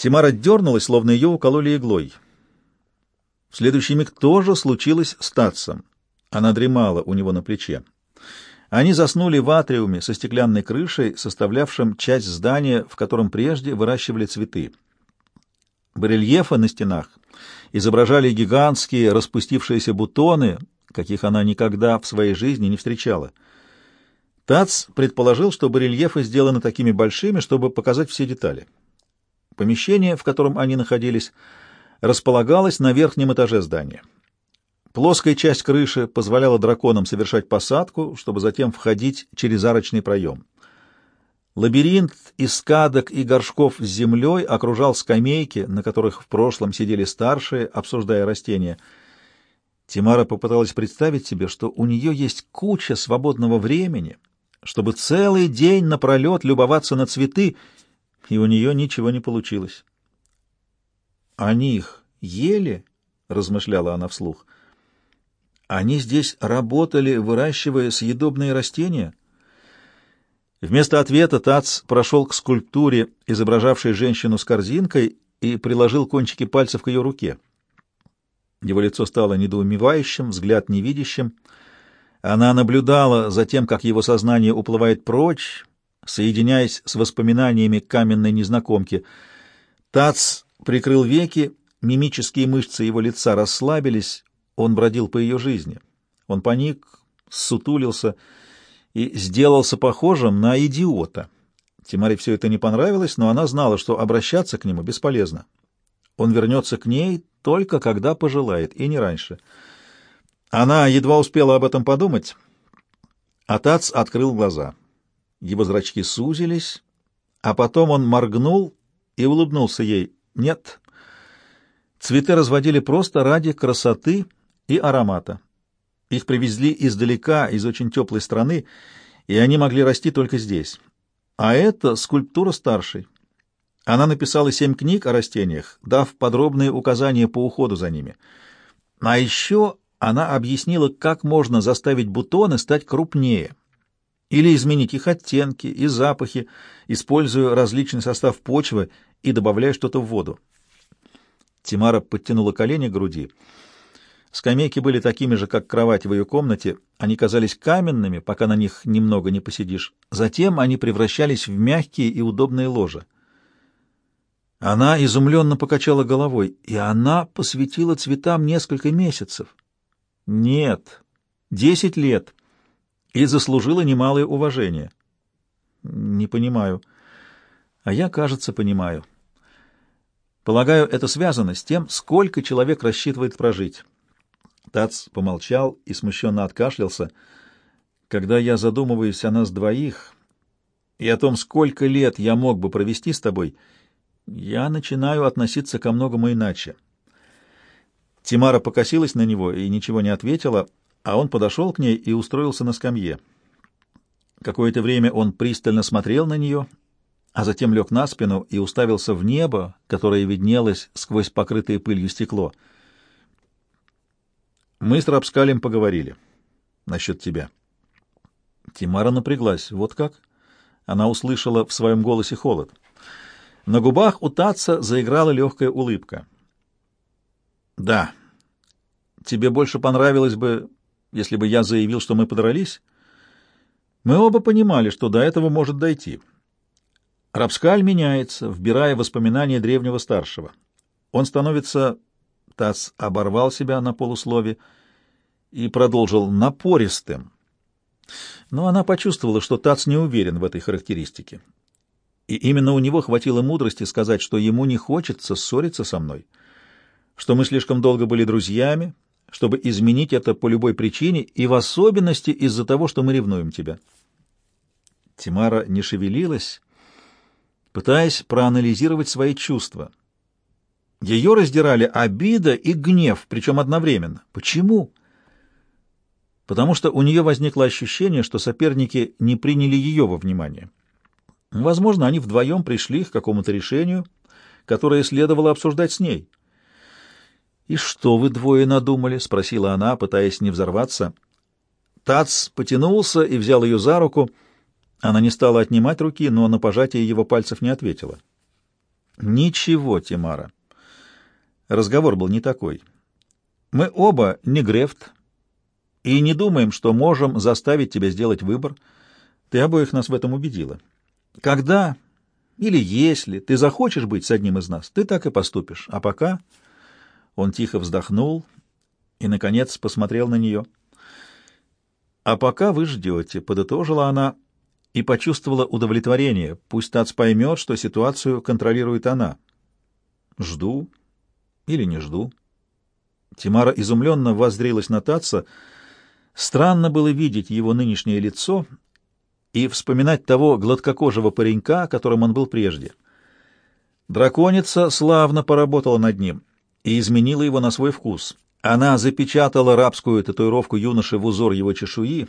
Тимара дернулась, словно ее укололи иглой. В следующий миг тоже случилось с Татсом. Она дремала у него на плече. Они заснули в атриуме со стеклянной крышей, составлявшим часть здания, в котором прежде выращивали цветы. Барельефы на стенах изображали гигантские распустившиеся бутоны, каких она никогда в своей жизни не встречала. Тац предположил, что барельефы сделаны такими большими, чтобы показать все детали. Помещение, в котором они находились, располагалось на верхнем этаже здания. Плоская часть крыши позволяла драконам совершать посадку, чтобы затем входить через арочный проем. Лабиринт из скадок и горшков с землей окружал скамейки, на которых в прошлом сидели старшие, обсуждая растения. Тимара попыталась представить себе, что у нее есть куча свободного времени, чтобы целый день напролет любоваться на цветы, и у нее ничего не получилось. «Они их ели?» — размышляла она вслух — они здесь работали, выращивая съедобные растения? Вместо ответа Тац прошел к скульптуре, изображавшей женщину с корзинкой, и приложил кончики пальцев к ее руке. Его лицо стало недоумевающим, взгляд невидящим. Она наблюдала за тем, как его сознание уплывает прочь, соединяясь с воспоминаниями каменной незнакомки. Тац прикрыл веки, мимические мышцы его лица расслабились, он бродил по ее жизни. Он паник, сутулился и сделался похожим на идиота. Тимаре все это не понравилось, но она знала, что обращаться к нему бесполезно. Он вернется к ней только когда пожелает, и не раньше. Она едва успела об этом подумать. Атац открыл глаза. Его зрачки сузились, а потом он моргнул и улыбнулся ей. «Нет, цветы разводили просто ради красоты и аромата. Их привезли издалека, из очень теплой страны, и они могли расти только здесь. А это скульптура старшей. Она написала семь книг о растениях, дав подробные указания по уходу за ними. А еще она объяснила, как можно заставить бутоны стать крупнее или изменить их оттенки и запахи, используя различный состав почвы и добавляя что-то в воду. Тимара подтянула колени к груди. Скамейки были такими же, как кровать в ее комнате. Они казались каменными, пока на них немного не посидишь. Затем они превращались в мягкие и удобные ложа. Она изумленно покачала головой, и она посвятила цветам несколько месяцев. Нет, десять лет. И заслужила немалое уважение. Не понимаю. А я, кажется, понимаю. Полагаю, это связано с тем, сколько человек рассчитывает прожить. Тац помолчал и смущенно откашлялся. «Когда я задумываюсь о нас двоих и о том, сколько лет я мог бы провести с тобой, я начинаю относиться ко многому иначе». Тимара покосилась на него и ничего не ответила, а он подошел к ней и устроился на скамье. Какое-то время он пристально смотрел на нее, а затем лег на спину и уставился в небо, которое виднелось сквозь покрытое пылью стекло — мы с Рапскалем поговорили насчет тебя. Тимара напряглась. Вот как? Она услышала в своем голосе холод. На губах у Татца заиграла легкая улыбка. Да. Тебе больше понравилось бы, если бы я заявил, что мы подрались? Мы оба понимали, что до этого может дойти. Рапскаль меняется, вбирая воспоминания древнего старшего. Он становится Тасс оборвал себя на полуслове и продолжил напористым. Но она почувствовала, что Тац не уверен в этой характеристике. И именно у него хватило мудрости сказать, что ему не хочется ссориться со мной, что мы слишком долго были друзьями, чтобы изменить это по любой причине, и в особенности из-за того, что мы ревнуем тебя. Тимара не шевелилась, пытаясь проанализировать свои чувства — ее раздирали обида и гнев, причем одновременно. Почему? Потому что у нее возникло ощущение, что соперники не приняли ее во внимание. Возможно, они вдвоем пришли к какому-то решению, которое следовало обсуждать с ней. «И что вы двое надумали?» — спросила она, пытаясь не взорваться. Тац потянулся и взял ее за руку. Она не стала отнимать руки, но на пожатие его пальцев не ответила. Ничего, Тимара. Разговор был не такой. Мы оба не Грефт и не думаем, что можем заставить тебя сделать выбор. Ты обоих нас в этом убедила. Когда или если ты захочешь быть с одним из нас, ты так и поступишь. А пока...» Он тихо вздохнул и, наконец, посмотрел на нее. «А пока вы ждете», — подытожила она и почувствовала удовлетворение. Пусть Тац поймет, что ситуацию контролирует она. «Жду или не жду?» Тимара изумленно воззрелась на Таца. Странно было видеть его нынешнее лицо — и вспоминать того гладкокожего паренька, которым он был прежде. Драконица славно поработала над ним и изменила его на свой вкус. Она запечатала рабскую татуировку юноши в узор его чешуи,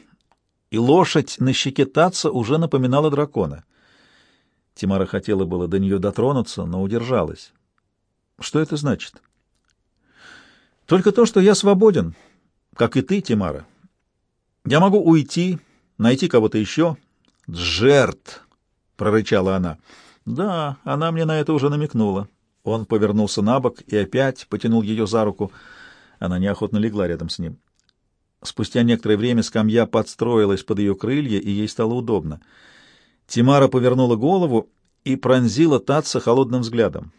и лошадь на щеке Татца уже напоминала дракона. Тимара хотела было до нее дотронуться, но удержалась. Что это значит? Только то, что я свободен, как и ты, Тимара. Я могу уйти, найти кого-то еще, «Джерт!» — прорычала она. «Да, она мне на это уже намекнула». Он повернулся на бок и опять потянул ее за руку. Она неохотно легла рядом с ним. Спустя некоторое время скамья подстроилась под ее крылья, и ей стало удобно. Тимара повернула голову и пронзила Татца холодным взглядом.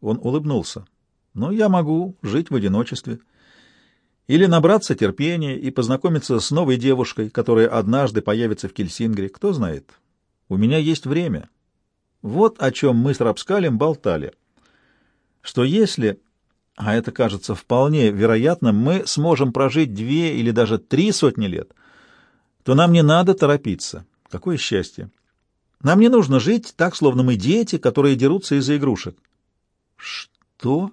Он улыбнулся. «Но я могу жить в одиночестве». Или набраться терпения и познакомиться с новой девушкой, которая однажды появится в Кельсингре. Кто знает. У меня есть время. Вот о чем мы с Рапскалем болтали. Что если, а это кажется вполне вероятным, мы сможем прожить две или даже три сотни лет, то нам не надо торопиться. Какое счастье! Нам не нужно жить так, словно мы дети, которые дерутся из-за игрушек. Что?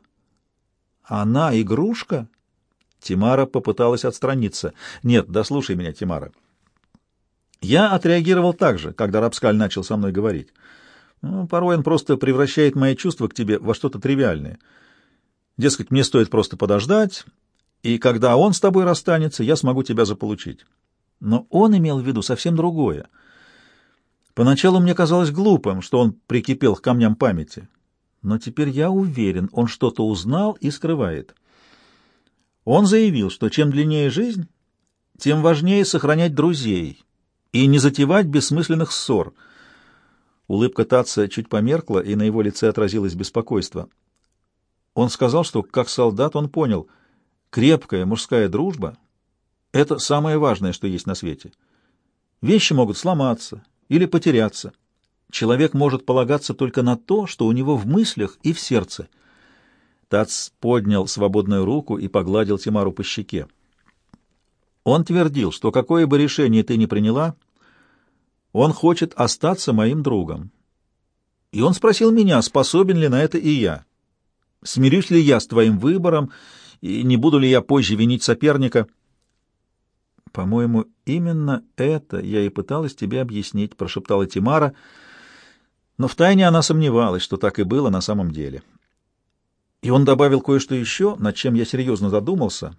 Она игрушка? Тимара попыталась отстраниться. «Нет, дослушай меня, Тимара». Я отреагировал так же, когда Рапскаль начал со мной говорить. Ну, порой он просто превращает мои чувства к тебе во что-то тривиальное. Дескать, мне стоит просто подождать, и когда он с тобой расстанется, я смогу тебя заполучить. Но он имел в виду совсем другое. Поначалу мне казалось глупым, что он прикипел к камням памяти. Но теперь я уверен, он что-то узнал и скрывает. Он заявил, что чем длиннее жизнь, тем важнее сохранять друзей и не затевать бессмысленных ссор. Улыбка Татца чуть померкла, и на его лице отразилось беспокойство. Он сказал, что, как солдат, он понял, крепкая мужская дружба — это самое важное, что есть на свете. Вещи могут сломаться или потеряться. Человек может полагаться только на то, что у него в мыслях и в сердце — Тац поднял свободную руку и погладил Тимару по щеке. Он твердил, что какое бы решение ты ни приняла, он хочет остаться моим другом. И он спросил меня, способен ли на это и я. Смирюсь ли я с твоим выбором, и не буду ли я позже винить соперника? По-моему, именно это я и пыталась тебе объяснить, прошептала Тимара, но втайне она сомневалась, что так и было на самом деле. И он добавил кое-что еще, над чем я серьезно задумался.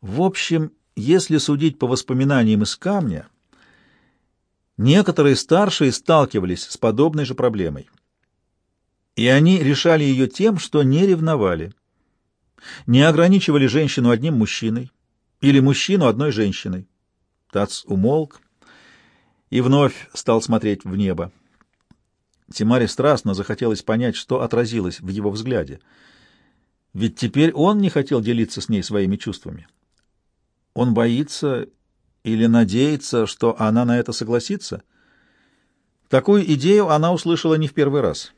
В общем, если судить по воспоминаниям из камня, некоторые старшие сталкивались с подобной же проблемой. И они решали ее тем, что не ревновали, не ограничивали женщину одним мужчиной или мужчину одной женщиной. Тац умолк и вновь стал смотреть в небо. Тимаре страстно захотелось понять, что отразилось в его взгляде. Ведь теперь он не хотел делиться с ней своими чувствами. Он боится или надеется, что она на это согласится? Такую идею она услышала не в первый раз.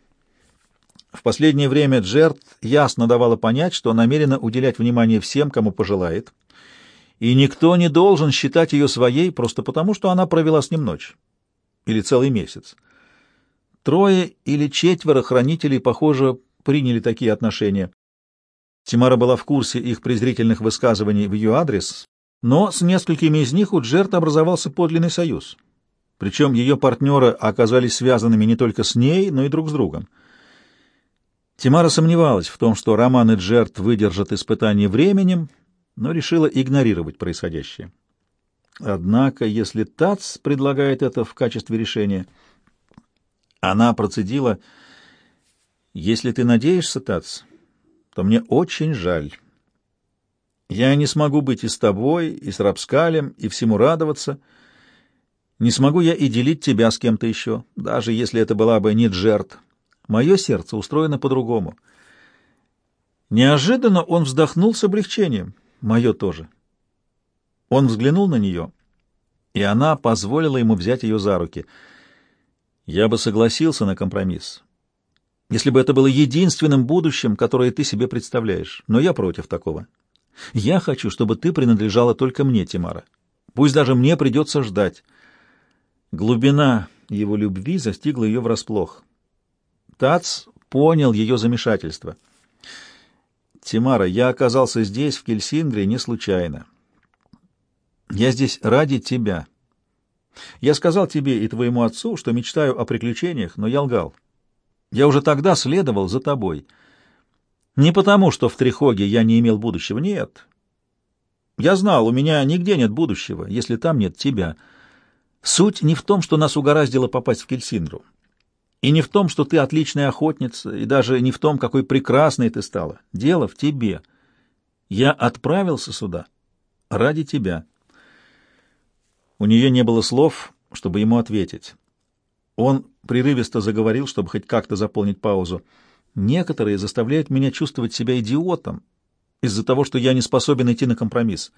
В последнее время Джерт ясно давала понять, что намерена уделять внимание всем, кому пожелает, и никто не должен считать ее своей просто потому, что она провела с ним ночь или целый месяц. Трое или четверо хранителей, похоже, приняли такие отношения. Тимара была в курсе их презрительных высказываний в ее адрес, но с несколькими из них у Джерта образовался подлинный союз. Причем ее партнеры оказались связанными не только с ней, но и друг с другом. Тимара сомневалась в том, что Роман и Джерт выдержат испытание временем, но решила игнорировать происходящее. Однако, если ТАЦ предлагает это в качестве решения... Она процедила, Если ты надеешься, Тац, то мне очень жаль. Я не смогу быть и с тобой, и с Рапскалем, и всему радоваться. Не смогу я и делить тебя с кем-то еще, даже если это была бы не Джерт. Мое сердце устроено по-другому. Неожиданно он вздохнул с облегчением. Мое тоже. Он взглянул на нее, и она позволила ему взять ее за руки. Я бы согласился на компромисс, если бы это было единственным будущим, которое ты себе представляешь. Но я против такого. Я хочу, чтобы ты принадлежала только мне, Тимара. Пусть даже мне придется ждать. Глубина его любви застигла ее врасплох. Тац понял ее замешательство. «Тимара, я оказался здесь, в Кельсингре, не случайно. Я здесь ради тебя. Я сказал тебе и твоему отцу, что мечтаю о приключениях, но я лгал. Я уже тогда следовал за тобой. Не потому, что в Трихоге я не имел будущего, нет. Я знал, у меня нигде нет будущего, если там нет тебя. Суть не в том, что нас угораздило попасть в Кельсиндру. И не в том, что ты отличная охотница, и даже не в том, какой прекрасной ты стала. Дело в тебе. Я отправился сюда ради тебя. У нее не было слов, чтобы ему ответить. Он прерывисто заговорил, чтобы хоть как-то заполнить паузу. «Некоторые заставляют меня чувствовать себя идиотом из-за того, что я не способен идти на компромисс.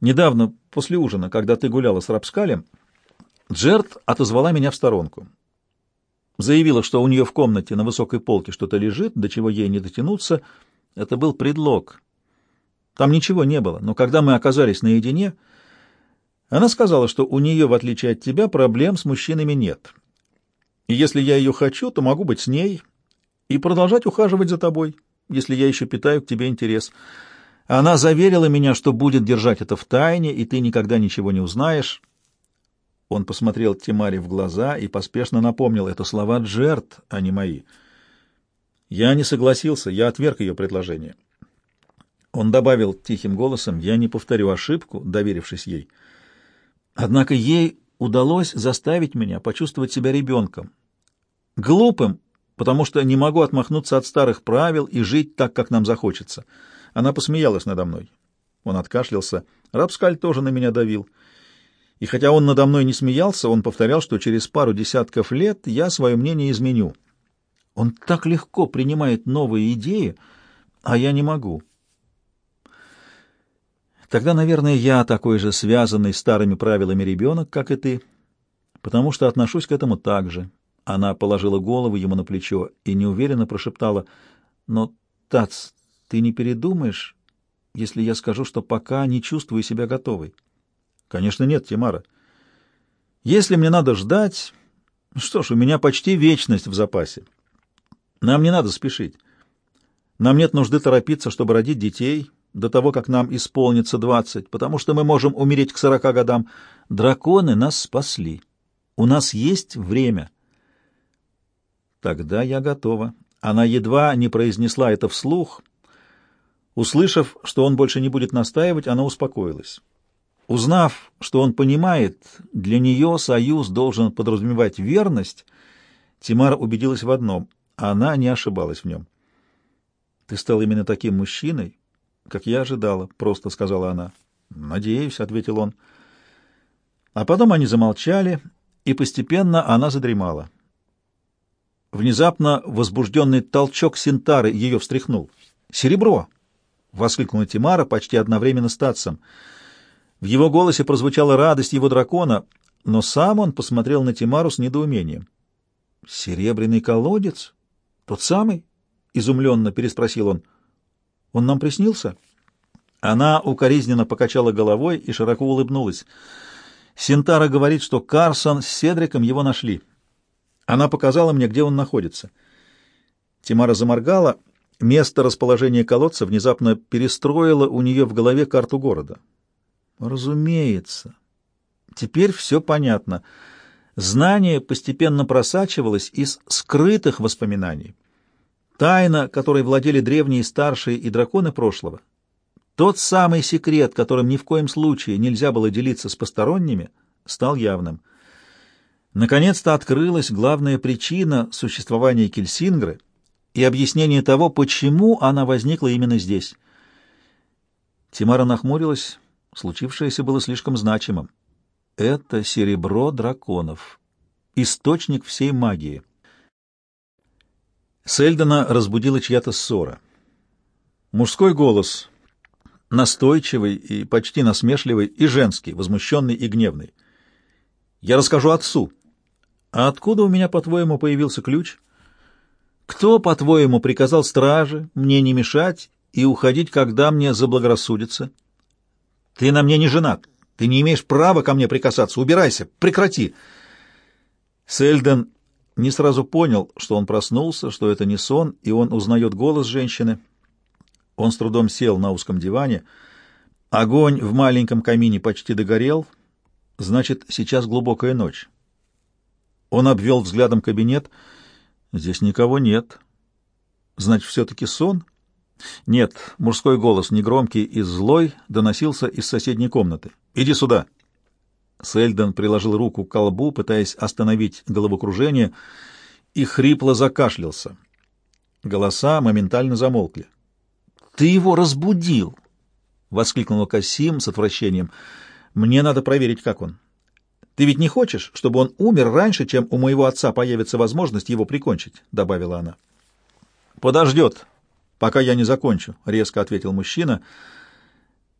Недавно, после ужина, когда ты гуляла с Рапскалем, Джерт отозвала меня в сторонку. Заявила, что у нее в комнате на высокой полке что-то лежит, до чего ей не дотянуться. Это был предлог. Там ничего не было, но когда мы оказались наедине, она сказала, что у нее, в отличие от тебя, проблем с мужчинами нет. И если я ее хочу, то могу быть с ней и продолжать ухаживать за тобой, если я еще питаю к тебе интерес. Она заверила меня, что будет держать это в тайне, и ты никогда ничего не узнаешь. Он посмотрел Тимаре в глаза и поспешно напомнил, это слова Джерт, а не мои. Я не согласился, я отверг ее предложение. Он добавил тихим голосом, я не повторю ошибку, доверившись ей. Однако ей удалось заставить меня почувствовать себя ребенком. Глупым, потому что не могу отмахнуться от старых правил и жить так, как нам захочется. Она посмеялась надо мной. Он откашлялся. Рапскаль тоже на меня давил. И хотя он надо мной не смеялся, он повторял, что через пару десятков лет я свое мнение изменю. Он так легко принимает новые идеи, а я не могу. Тогда, наверное, я такой же связанный старыми правилами ребенок, как и ты, потому что отношусь к этому так же. Она положила голову ему на плечо и неуверенно прошептала, «Но, Тац, ты не передумаешь, если я скажу, что пока не чувствую себя готовой?» Конечно, нет, Тимара. Если мне надо ждать... Что ж, у меня почти вечность в запасе. Нам не надо спешить. Нам нет нужды торопиться, чтобы родить детей до того, как нам исполнится двадцать, потому что мы можем умереть к сорока годам. Драконы нас спасли. У нас есть время. Тогда я готова. Она едва не произнесла это вслух. Услышав, что он больше не будет настаивать, она успокоилась. Узнав, что он понимает, для нее союз должен подразумевать верность, Тимара убедилась в одном — она не ошибалась в нем. «Ты стал именно таким мужчиной, как я ожидала», — просто сказала она. «Надеюсь», — ответил он. А потом они замолчали, и постепенно она задремала. Внезапно возбужденный толчок Синтары ее встряхнул. «Серебро!» — воскликнула Тимара почти одновременно с Татсом — в его голосе прозвучала радость его дракона, но сам он посмотрел на Тимару с недоумением. «Серебряный колодец? Тот самый?» — изумленно переспросил он. «Он нам приснился?» Она укоризненно покачала головой и широко улыбнулась. Синтара говорит, что Карсон с Седриком его нашли. Она показала мне, где он находится. Тимара заморгала. Место расположения колодца внезапно перестроило у нее в голове карту города. Разумеется. Теперь все понятно. Знание постепенно просачивалось из скрытых воспоминаний. Тайна, которой владели древние старшие и драконы прошлого, тот самый секрет, которым ни в коем случае нельзя было делиться с посторонними, стал явным. Наконец-то открылась главная причина существования Кельсингры и объяснение того, почему она возникла именно здесь. Тимара нахмурилась, случившееся было слишком значимым. Это серебро драконов, источник всей магии. Сельдона разбудила чья-то ссора. Мужской голос, настойчивый и почти насмешливый, и женский, возмущенный и гневный. «Я расскажу отцу», а откуда у меня, по-твоему, появился ключ? Кто, по-твоему, приказал страже мне не мешать и уходить, когда мне заблагорассудится? Ты на мне не женат. Ты не имеешь права ко мне прикасаться. Убирайся. Прекрати. Сельден не сразу понял, что он проснулся, что это не сон, и он узнает голос женщины. Он с трудом сел на узком диване. Огонь в маленьком камине почти догорел. Значит, сейчас глубокая ночь. Он обвел взглядом кабинет. Здесь никого нет. Значит, все-таки сон? Нет, мужской голос, негромкий и злой, доносился из соседней комнаты. «Иди сюда!» Сельдон приложил руку к колбу, пытаясь остановить головокружение, и хрипло закашлялся. Голоса моментально замолкли. «Ты его разбудил!» — воскликнул Касим с отвращением. «Мне надо проверить, как он. Ты ведь не хочешь, чтобы он умер раньше, чем у моего отца появится возможность его прикончить?» — добавила она. «Подождет, пока я не закончу», — резко ответил мужчина.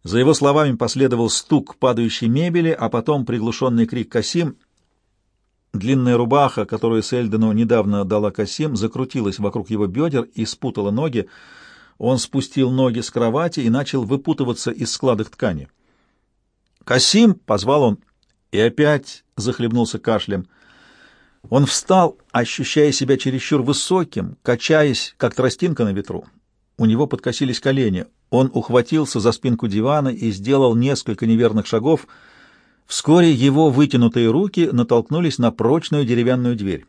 За его словами последовал стук падающей мебели, а потом приглушенный крик Касим. Длинная рубаха, которую Сельдену недавно дала Касим, закрутилась вокруг его бедер и спутала ноги. Он спустил ноги с кровати и начал выпутываться из складок ткани. «Касим!» — позвал он и опять захлебнулся кашлем. Он встал, ощущая себя чересчур высоким, качаясь, как тростинка на ветру. У него подкосились колени. Он ухватился за спинку дивана и сделал несколько неверных шагов. Вскоре его вытянутые руки натолкнулись на прочную деревянную дверь.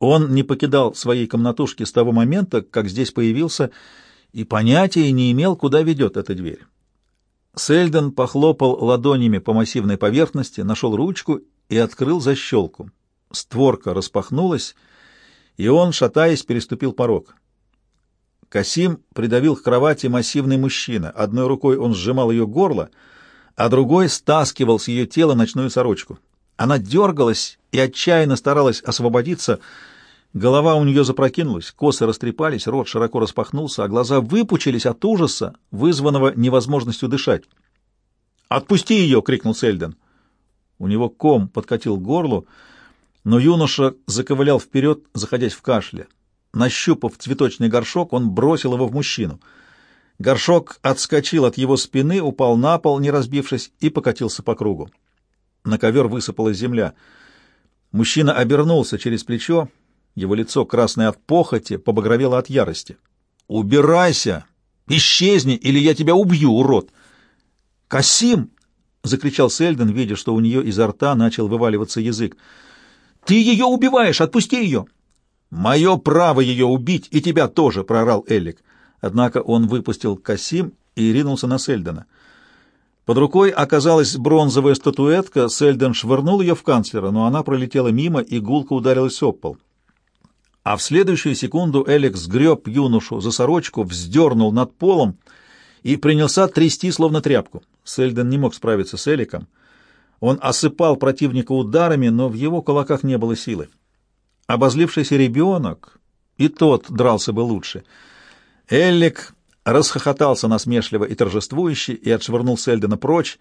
Он не покидал своей комнатушки с того момента, как здесь появился, и понятия не имел, куда ведет эта дверь. Сельден похлопал ладонями по массивной поверхности, нашел ручку и открыл защелку. Створка распахнулась, и он, шатаясь, переступил порог. Касим придавил к кровати массивный мужчина. Одной рукой он сжимал ее горло, а другой стаскивал с ее тела ночную сорочку. Она дергалась и отчаянно старалась освободиться, Голова у нее запрокинулась, косы растрепались, рот широко распахнулся, а глаза выпучились от ужаса, вызванного невозможностью дышать. «Отпусти ее!» — крикнул Сельден. У него ком подкатил к горлу, но юноша заковылял вперед, заходясь в кашле. Нащупав цветочный горшок, он бросил его в мужчину. Горшок отскочил от его спины, упал на пол, не разбившись, и покатился по кругу. На ковер высыпалась земля. Мужчина обернулся через плечо, его лицо, красное от похоти, побагровело от ярости. «Убирайся! Исчезни, или я тебя убью, урод!» «Касим!» — закричал Сельден, видя, что у нее изо рта начал вываливаться язык. «Ты ее убиваешь! Отпусти ее!» «Мое право ее убить, и тебя тоже!» — прорал Элик. Однако он выпустил Касим и ринулся на Сельдена. Под рукой оказалась бронзовая статуэтка, Сельден швырнул ее в канцлера, но она пролетела мимо и гулко ударилась об пол а в следующую секунду Эликс сгреб юношу за сорочку, вздернул над полом и принялся трясти, словно тряпку. Сельден не мог справиться с Эликом. Он осыпал противника ударами, но в его кулаках не было силы. Обозлившийся ребенок, и тот дрался бы лучше. Эллик расхохотался насмешливо и торжествующе и отшвырнул Сельдена прочь.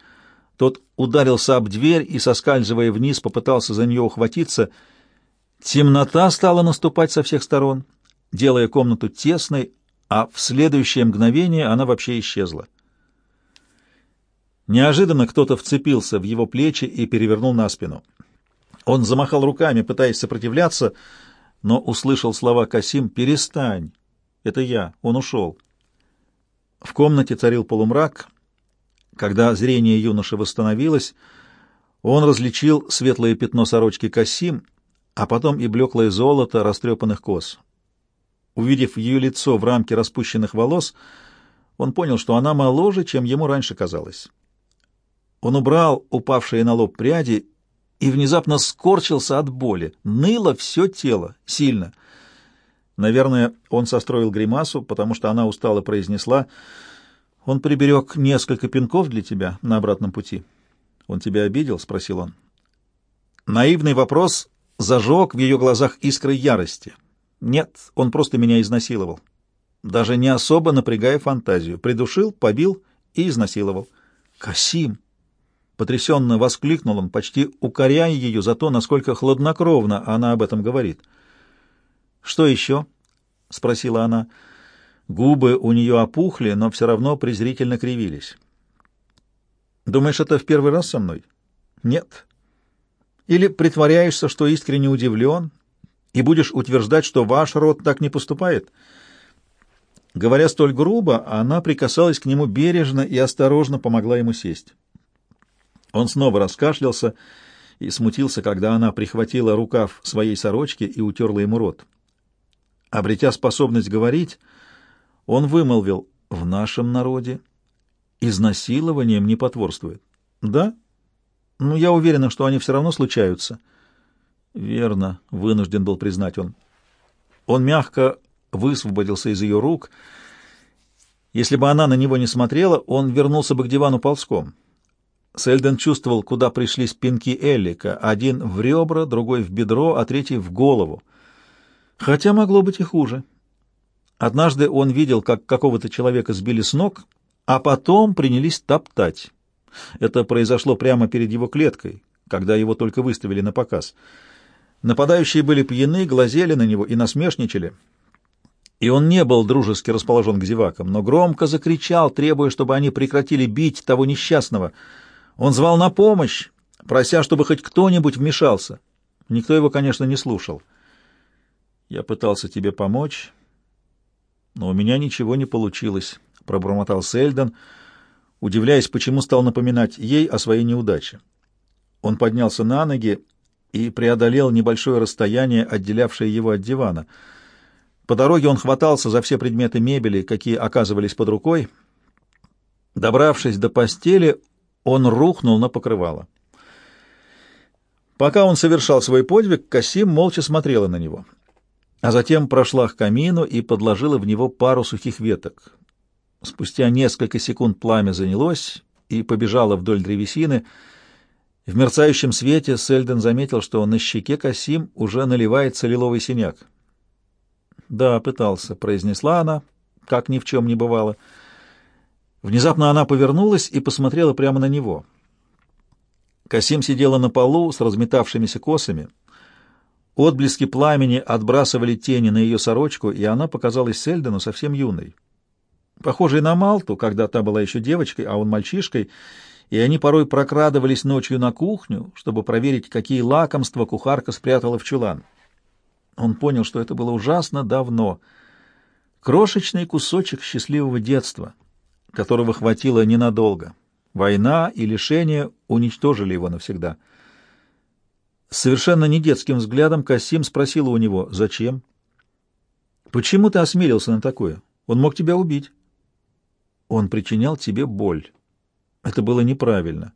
Тот ударился об дверь и, соскальзывая вниз, попытался за нее ухватиться — Темнота стала наступать со всех сторон, делая комнату тесной, а в следующее мгновение она вообще исчезла. Неожиданно кто-то вцепился в его плечи и перевернул на спину. Он замахал руками, пытаясь сопротивляться, но услышал слова Касим «Перестань! Это я! Он ушел!» В комнате царил полумрак. Когда зрение юноши восстановилось, он различил светлое пятно сорочки Касим а потом и блеклое золото растрепанных кос. Увидев ее лицо в рамке распущенных волос, он понял, что она моложе, чем ему раньше казалось. Он убрал упавшие на лоб пряди и внезапно скорчился от боли. Ныло все тело, сильно. Наверное, он состроил гримасу, потому что она устало произнесла, «Он приберег несколько пинков для тебя на обратном пути». «Он тебя обидел?» — спросил он. Наивный вопрос зажег в ее глазах искры ярости. «Нет, он просто меня изнасиловал. Даже не особо напрягая фантазию. Придушил, побил и изнасиловал». «Касим!» — потрясенно воскликнул он, почти укоряя ее за то, насколько хладнокровно она об этом говорит. «Что еще?» — спросила она. Губы у нее опухли, но все равно презрительно кривились. «Думаешь, это в первый раз со мной?» «Нет». «Или притворяешься, что искренне удивлен, и будешь утверждать, что ваш род так не поступает?» Говоря столь грубо, она прикасалась к нему бережно и осторожно помогла ему сесть. Он снова раскашлялся и смутился, когда она прихватила рукав своей сорочки и утерла ему рот. Обретя способность говорить, он вымолвил «В нашем народе изнасилованием не потворствует». «Да? Ну, я уверена, что они все равно случаются». «Верно», — вынужден был признать он. Он мягко высвободился из ее рук. Если бы она на него не смотрела, он вернулся бы к дивану ползком. Сельден чувствовал, куда пришли спинки Эллика, один в ребра, другой в бедро, а третий в голову. Хотя могло быть и хуже. Однажды он видел, как какого-то человека сбили с ног, а потом принялись топтать. Это произошло прямо перед его клеткой, когда его только выставили на показ. Нападающие были пьяны, глазели на него и насмешничали. И он не был дружески расположен к зевакам, но громко закричал, требуя, чтобы они прекратили бить того несчастного — он звал на помощь, прося, чтобы хоть кто-нибудь вмешался. Никто его, конечно, не слушал. «Я пытался тебе помочь, но у меня ничего не получилось», — пробормотал Сельдон, удивляясь, почему стал напоминать ей о своей неудаче. Он поднялся на ноги и преодолел небольшое расстояние, отделявшее его от дивана. По дороге он хватался за все предметы мебели, какие оказывались под рукой. Добравшись до постели, он рухнул на покрывало. Пока он совершал свой подвиг, Касим молча смотрела на него, а затем прошла к камину и подложила в него пару сухих веток. Спустя несколько секунд пламя занялось и побежало вдоль древесины. В мерцающем свете Сельден заметил, что на щеке Касим уже наливается лиловый синяк. «Да, пытался», — произнесла она, как ни в чем не бывало, — Внезапно она повернулась и посмотрела прямо на него. Касим сидела на полу с разметавшимися косами. Отблески пламени отбрасывали тени на ее сорочку, и она показалась Сельдену совсем юной. Похожей на Малту, когда та была еще девочкой, а он мальчишкой, и они порой прокрадывались ночью на кухню, чтобы проверить, какие лакомства кухарка спрятала в чулан. Он понял, что это было ужасно давно. Крошечный кусочек счастливого детства — которого хватило ненадолго. Война и лишения уничтожили его навсегда. Совершенно не детским взглядом Касим спросила у него, «Зачем?» «Почему ты осмелился на такое? Он мог тебя убить». «Он причинял тебе боль. Это было неправильно.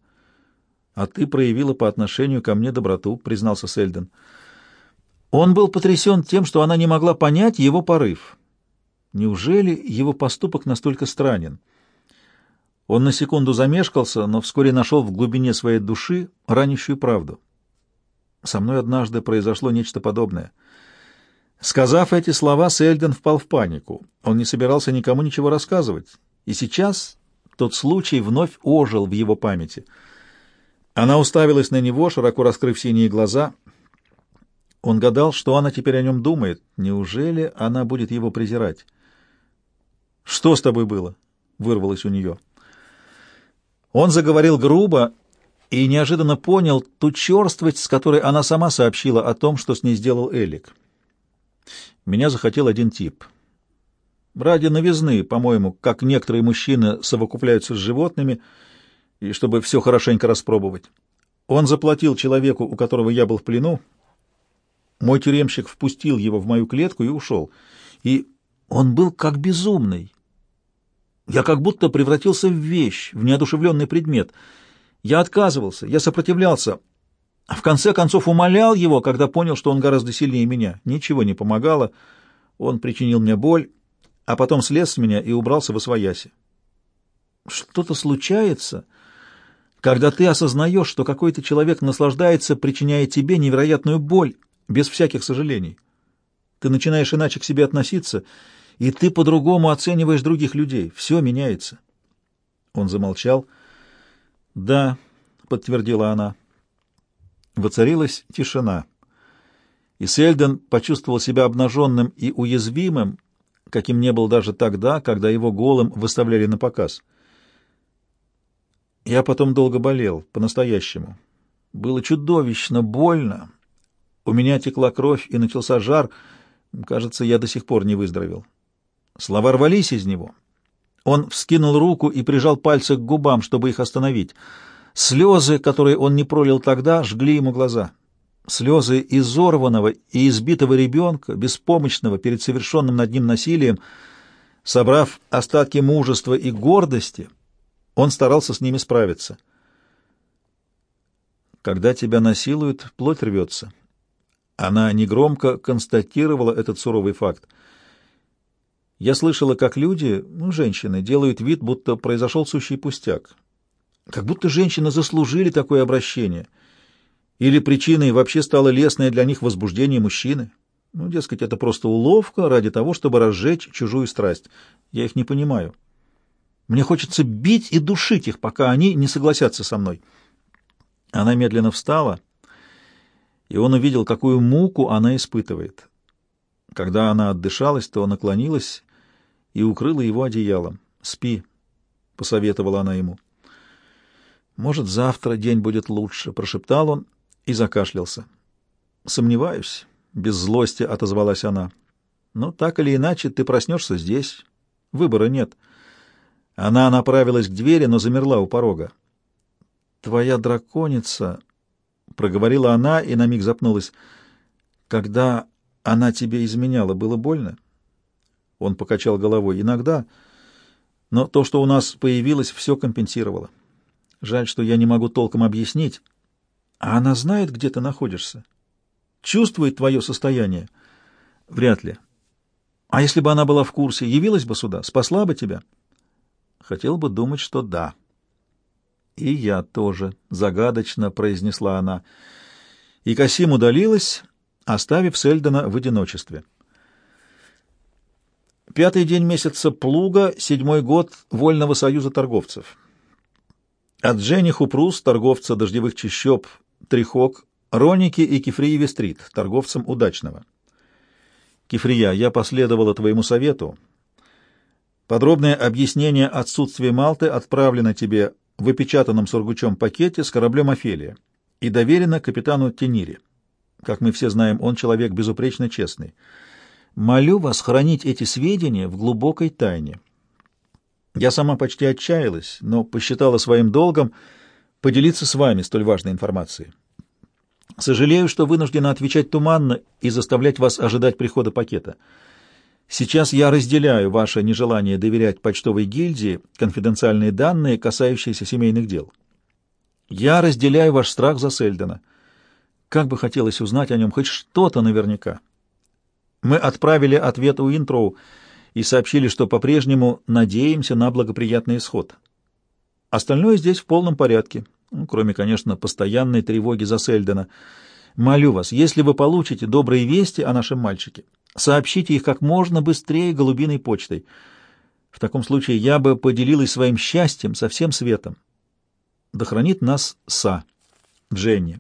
А ты проявила по отношению ко мне доброту», — признался Сельден. Он был потрясен тем, что она не могла понять его порыв. Неужели его поступок настолько странен? Он на секунду замешкался, но вскоре нашел в глубине своей души ранящую правду. Со мной однажды произошло нечто подобное. Сказав эти слова, Сельден впал в панику. Он не собирался никому ничего рассказывать. И сейчас тот случай вновь ожил в его памяти. Она уставилась на него, широко раскрыв синие глаза. Он гадал, что она теперь о нем думает. Неужели она будет его презирать? «Что с тобой было?» — вырвалось у нее. Он заговорил грубо и неожиданно понял ту черствость, с которой она сама сообщила о том, что с ней сделал Элик. Меня захотел один тип. Ради новизны, по-моему, как некоторые мужчины совокупляются с животными, и чтобы все хорошенько распробовать. Он заплатил человеку, у которого я был в плену. Мой тюремщик впустил его в мою клетку и ушел. И он был как безумный. Я как будто превратился в вещь, в неодушевленный предмет. Я отказывался, я сопротивлялся. В конце концов умолял его, когда понял, что он гораздо сильнее меня. Ничего не помогало. Он причинил мне боль, а потом слез с меня и убрался во свояси. Что-то случается, когда ты осознаешь, что какой-то человек наслаждается, причиняя тебе невероятную боль, без всяких сожалений. Ты начинаешь иначе к себе относиться, и ты по-другому оцениваешь других людей. Все меняется. Он замолчал. «Да», — подтвердила она. Воцарилась тишина. И Сельден почувствовал себя обнаженным и уязвимым, каким не был даже тогда, когда его голым выставляли на показ. Я потом долго болел, по-настоящему. Было чудовищно больно. У меня текла кровь и начался жар. Кажется, я до сих пор не выздоровел. Слова рвались из него. Он вскинул руку и прижал пальцы к губам, чтобы их остановить. Слезы, которые он не пролил тогда, жгли ему глаза. Слезы изорванного и избитого ребенка, беспомощного перед совершенным над ним насилием, собрав остатки мужества и гордости, он старался с ними справиться. Когда тебя насилуют, плоть рвется. Она негромко констатировала этот суровый факт. Я слышала, как люди, ну, женщины, делают вид, будто произошел сущий пустяк. Как будто женщины заслужили такое обращение — или причиной вообще стало лестное для них возбуждение мужчины? Ну, дескать, это просто уловка ради того, чтобы разжечь чужую страсть. Я их не понимаю. Мне хочется бить и душить их, пока они не согласятся со мной. Она медленно встала, и он увидел, какую муку она испытывает. Когда она отдышалась, то наклонилась и укрыла его одеялом. «Спи», — посоветовала она ему. «Может, завтра день будет лучше», — прошептал он и закашлялся. «Сомневаюсь», — без злости отозвалась она. «Но так или иначе ты проснешься здесь. Выбора нет». Она направилась к двери, но замерла у порога. «Твоя драконица», — проговорила она и на миг запнулась, — «когда она тебе изменяла, было больно?» Он покачал головой. «Иногда, но то, что у нас появилось, все компенсировало. Жаль, что я не могу толком объяснить». А она знает, где ты находишься? Чувствует твое состояние? Вряд ли. А если бы она была в курсе, явилась бы сюда, спасла бы тебя? Хотел бы думать, что да. И я тоже, загадочно произнесла она. И Касим удалилась, оставив Сельдона в одиночестве. Пятый день месяца Плуга, седьмой год Вольного союза торговцев. От Дженни Хупрус, торговца дождевых чащоб Трихок, Роники и Кефрии Вестрит, торговцам удачного. Кефрия, я последовала твоему совету. Подробное объяснение отсутствия Малты отправлено тебе в опечатанном сургучом пакете с кораблем «Офелия» и доверено капитану Тенири. Как мы все знаем, он человек безупречно честный. Молю вас хранить эти сведения в глубокой тайне. Я сама почти отчаялась, но посчитала своим долгом — поделиться с вами столь важной информацией. Сожалею, что вынуждена отвечать туманно и заставлять вас ожидать прихода пакета. Сейчас я разделяю ваше нежелание доверять почтовой гильдии конфиденциальные данные, касающиеся семейных дел. Я разделяю ваш страх за Сельдена. Как бы хотелось узнать о нем хоть что-то наверняка. Мы отправили ответ у Интроу и сообщили, что по-прежнему надеемся на благоприятный исход. Остальное здесь в полном порядке, ну, кроме, конечно, постоянной тревоги за Сельдена. Молю вас, если вы получите добрые вести о нашем мальчике, сообщите их как можно быстрее голубиной почтой. В таком случае я бы поделилась своим счастьем со всем светом. Да хранит нас Са, Дженни.